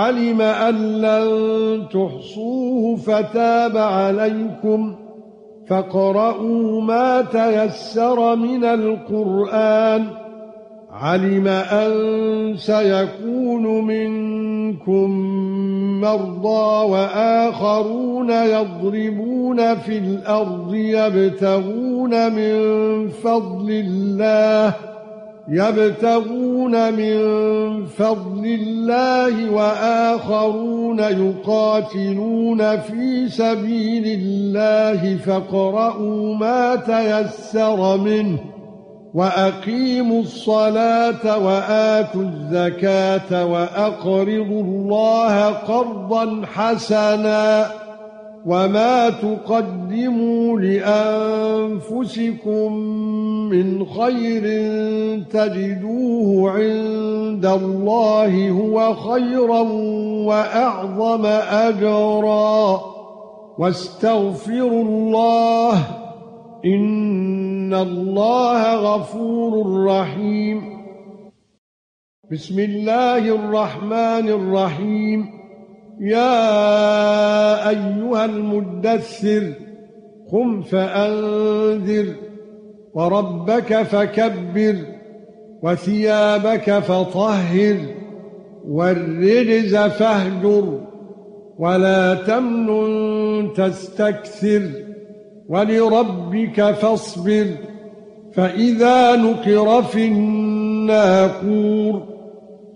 علم أن لن تحصوه فتاب عليكم فاقرؤوا ما تيسر من القرآن علم أن سيكون منكم مرضى وآخرون يضربون في الأرض يبتغون من فضل الله يبتغون من فضل الله واخرون يقاتلون في سبيل الله فاقرؤوا ما تيسر منه واقيموا الصلاه واتوا الزكاه واقرضوا الله قرضا حسنا وما تقدموا لانفسكم من خير تجدوه عند الله هو خيرا واعظم اجرا واستغفروا الله ان الله غفور رحيم بسم الله الرحمن الرحيم يا أيها المدثر قم فأنذر وربك فكبر وثيابك فطهر والرجز فاهجر ولا تمنن تستكثر ولربك فاصبر فإذا نقر في الناقور.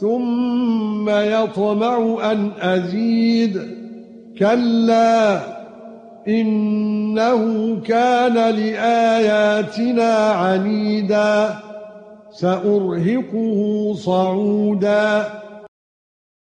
ثم يطمع أن أزيد. كلا إنه كان لآياتنا عنيدا. سأرهقه صعودا.